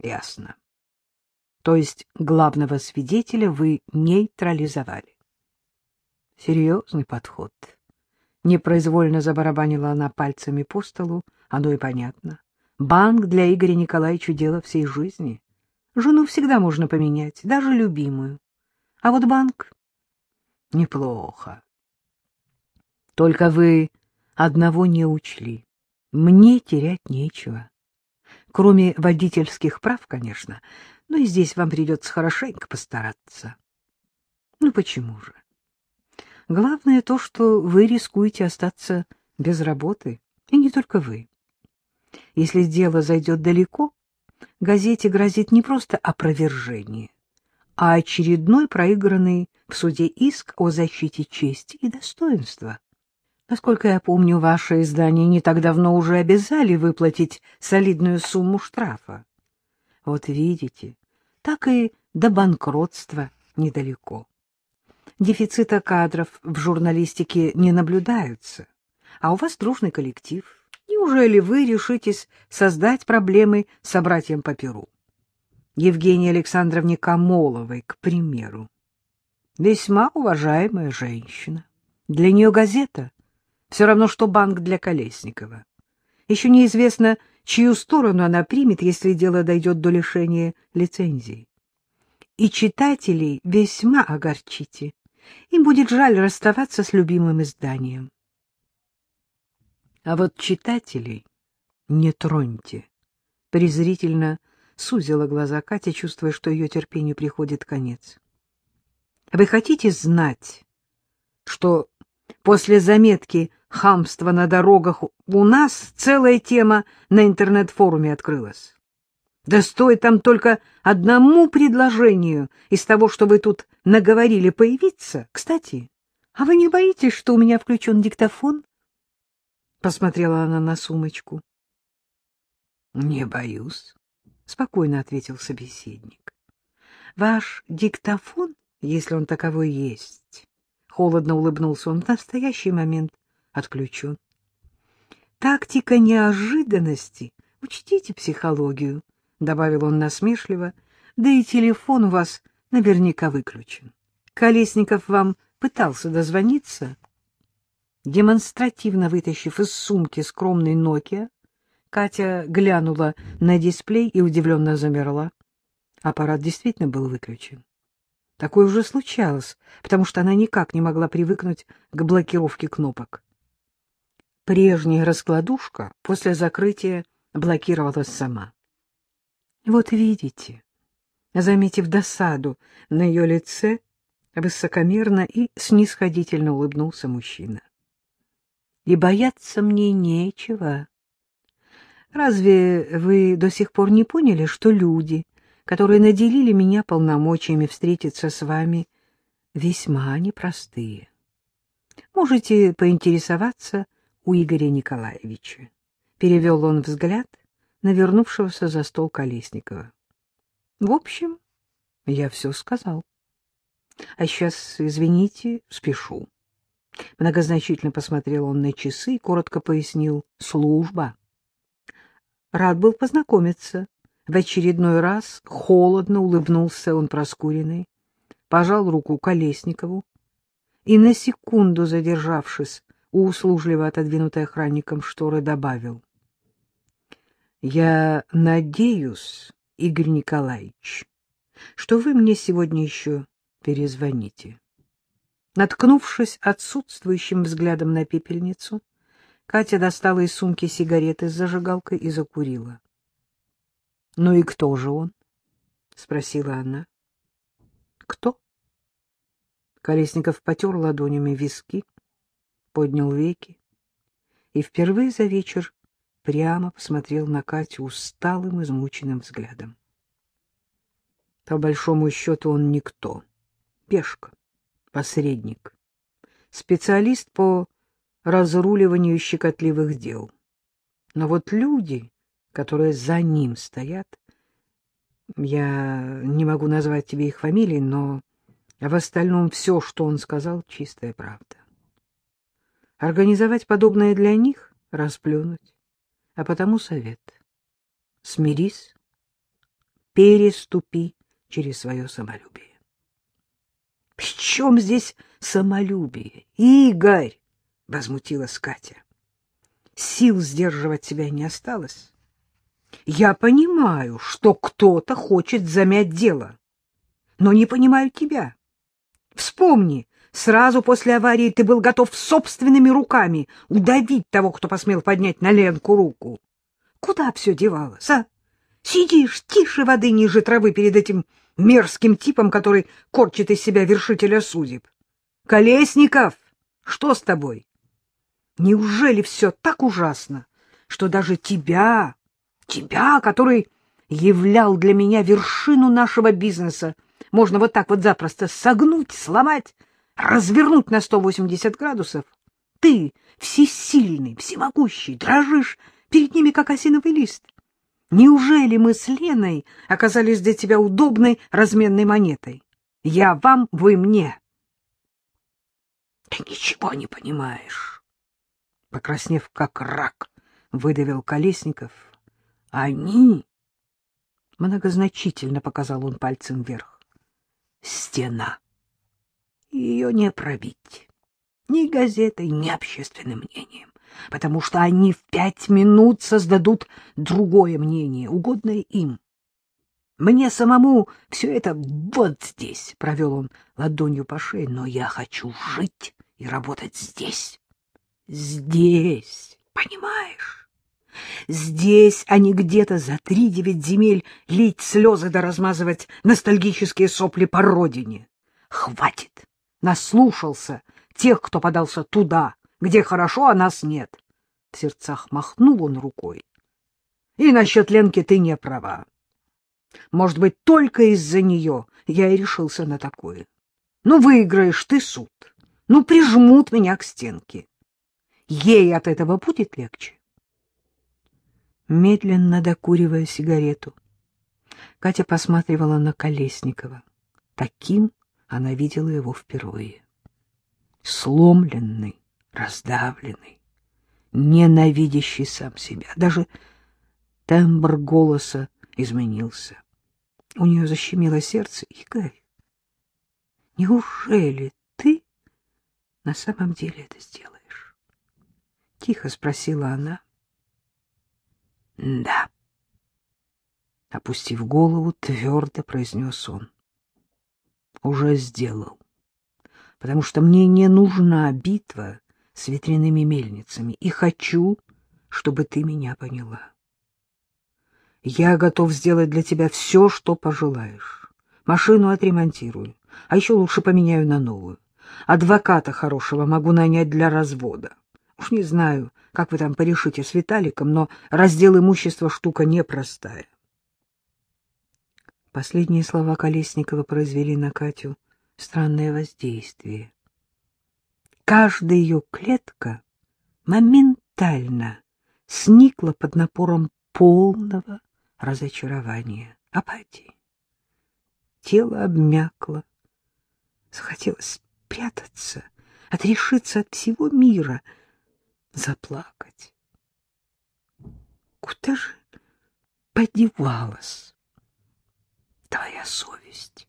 Ясно. То есть главного свидетеля вы нейтрализовали. Серьезный подход. Непроизвольно забарабанила она пальцами по столу, оно и понятно. Банк для Игоря Николаевича — дело всей жизни. Жену всегда можно поменять, даже любимую. А вот банк — неплохо. Только вы одного не учли. Мне терять нечего. Кроме водительских прав, конечно, но и здесь вам придется хорошенько постараться. Ну почему же? Главное то, что вы рискуете остаться без работы, и не только вы. Если дело зайдет далеко, газете грозит не просто опровержение, а очередной проигранный в суде иск о защите чести и достоинства. Насколько я помню, ваше издание не так давно уже обязали выплатить солидную сумму штрафа. Вот видите, так и до банкротства недалеко. Дефицита кадров в журналистике не наблюдаются, а у вас дружный коллектив. Неужели вы решитесь создать проблемы собратьям по Перу? Евгении Александровне Камоловой, к примеру. Весьма уважаемая женщина. Для нее газета — все равно, что банк для Колесникова. Еще неизвестно, чью сторону она примет, если дело дойдет до лишения лицензии. И читателей весьма огорчите. Им будет жаль расставаться с любимым изданием. А вот читателей не троньте. Презрительно сузила глаза Катя, чувствуя, что ее терпению приходит конец. Вы хотите знать, что после заметки «Хамство на дорогах» у нас целая тема на интернет-форуме открылась? Да стоит там только одному предложению из того, что вы тут наговорили появиться. Кстати, а вы не боитесь, что у меня включен диктофон? Посмотрела она на сумочку. — Не боюсь, — спокойно ответил собеседник. — Ваш диктофон, если он таковой есть, — холодно улыбнулся он, — в настоящий момент отключен. Тактика неожиданности. Учтите психологию. — добавил он насмешливо, — да и телефон у вас наверняка выключен. Колесников вам пытался дозвониться? Демонстративно вытащив из сумки скромный Nokia, Катя глянула на дисплей и удивленно замерла. Аппарат действительно был выключен. Такое уже случалось, потому что она никак не могла привыкнуть к блокировке кнопок. Прежняя раскладушка после закрытия блокировалась сама. Вот видите, заметив досаду на ее лице, высокомерно и снисходительно улыбнулся мужчина. И бояться мне нечего. Разве вы до сих пор не поняли, что люди, которые наделили меня полномочиями встретиться с вами, весьма непростые? Можете поинтересоваться у Игоря Николаевича. Перевел он взгляд на вернувшегося за стол Колесникова. В общем, я все сказал. А сейчас, извините, спешу. Многозначительно посмотрел он на часы и коротко пояснил «служба». Рад был познакомиться. В очередной раз холодно улыбнулся он Проскуриной, пожал руку Колесникову и, на секунду задержавшись услужливо отодвинутой охранником шторы, добавил я надеюсь, Игорь Николаевич, что вы мне сегодня еще перезвоните. Наткнувшись отсутствующим взглядом на пепельницу, Катя достала из сумки сигареты с зажигалкой и закурила. — Ну и кто же он? — спросила она. — Кто? Колесников потер ладонями виски, поднял веки и впервые за вечер прямо посмотрел на Катю усталым, измученным взглядом. По большому счету он никто. Пешка, посредник, специалист по разруливанию щекотливых дел. Но вот люди, которые за ним стоят, я не могу назвать тебе их фамилии, но в остальном все, что он сказал, чистая правда. Организовать подобное для них — расплюнуть. А потому совет. Смирись, переступи через свое самолюбие. — При чем здесь самолюбие? Игорь! — возмутилась Катя. Сил сдерживать себя не осталось. Я понимаю, что кто-то хочет замять дело, но не понимаю тебя. Вспомни, сразу после аварии ты был готов собственными руками удавить того, кто посмел поднять на Ленку руку. Куда все девалось, а? Сидишь тише воды ниже травы перед этим мерзким типом, который корчит из себя вершителя судеб. Колесников, что с тобой? Неужели все так ужасно, что даже тебя, тебя, который являл для меня вершину нашего бизнеса, можно вот так вот запросто согнуть, сломать, развернуть на 180 градусов? Ты, всесильный, всемогущий, дрожишь перед ними, как осиновый лист. Неужели мы с Леной оказались для тебя удобной разменной монетой? Я вам, вы мне. Ты ничего не понимаешь. Покраснев как рак, выдавил Колесников. Они... Многозначительно показал он пальцем вверх. Стена. Ее не пробить. Ни газетой, ни общественным мнением потому что они в пять минут создадут другое мнение, угодное им. Мне самому все это вот здесь, — провел он ладонью по шее, — но я хочу жить и работать здесь. Здесь, понимаешь? Здесь, а не где-то за три-девять земель лить слезы да размазывать ностальгические сопли по родине. Хватит! Наслушался тех, кто подался туда, где хорошо, а нас нет. В сердцах махнул он рукой. И насчет Ленки ты не права. Может быть, только из-за нее я и решился на такое. Ну, выиграешь ты суд. Ну, прижмут меня к стенке. Ей от этого будет легче. Медленно докуривая сигарету, Катя посматривала на Колесникова. Таким она видела его впервые. Сломленный, раздавленный, ненавидящий сам себя. Даже тембр голоса изменился. У нее защемило сердце. Игорь, неужели ты на самом деле это сделаешь? Тихо спросила она. Да. Опустив голову, твердо произнес он. Уже сделал потому что мне не нужна битва с ветряными мельницами, и хочу, чтобы ты меня поняла. Я готов сделать для тебя все, что пожелаешь. Машину отремонтирую, а еще лучше поменяю на новую. Адвоката хорошего могу нанять для развода. Уж не знаю, как вы там порешите с Виталиком, но раздел имущества штука непростая. Последние слова Колесникова произвели на Катю странное воздействие. Каждая ее клетка моментально сникла под напором полного разочарования, апатии. Тело обмякло, захотелось спрятаться, отрешиться от всего мира, заплакать. Куда же подевалась твоя совесть?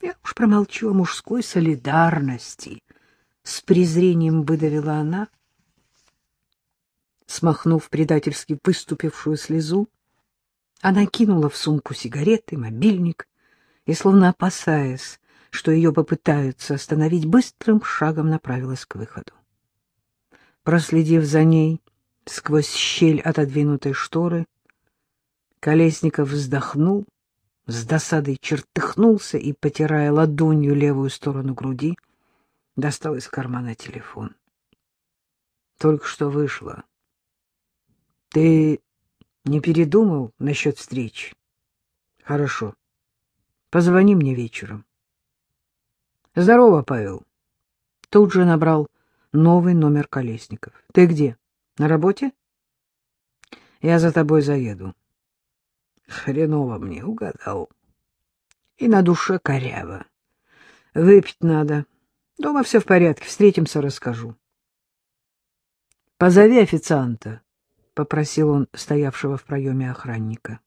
Я уж промолчу о мужской солидарности. С презрением выдавила она, смахнув предательски выступившую слезу. Она кинула в сумку сигареты, мобильник и, словно опасаясь, что ее попытаются остановить, быстрым шагом направилась к выходу. Проследив за ней сквозь щель отодвинутой шторы, Колесников вздохнул с досадой чертыхнулся и, потирая ладонью левую сторону груди, достал из кармана телефон. Только что вышло. Ты не передумал насчет встреч? Хорошо. Позвони мне вечером. Здорово, Павел. Тут же набрал новый номер Колесников. Ты где? На работе? Я за тобой заеду. Хреново мне, угадал. И на душе коряво. Выпить надо. Дома все в порядке, встретимся, расскажу. — Позови официанта, — попросил он стоявшего в проеме охранника.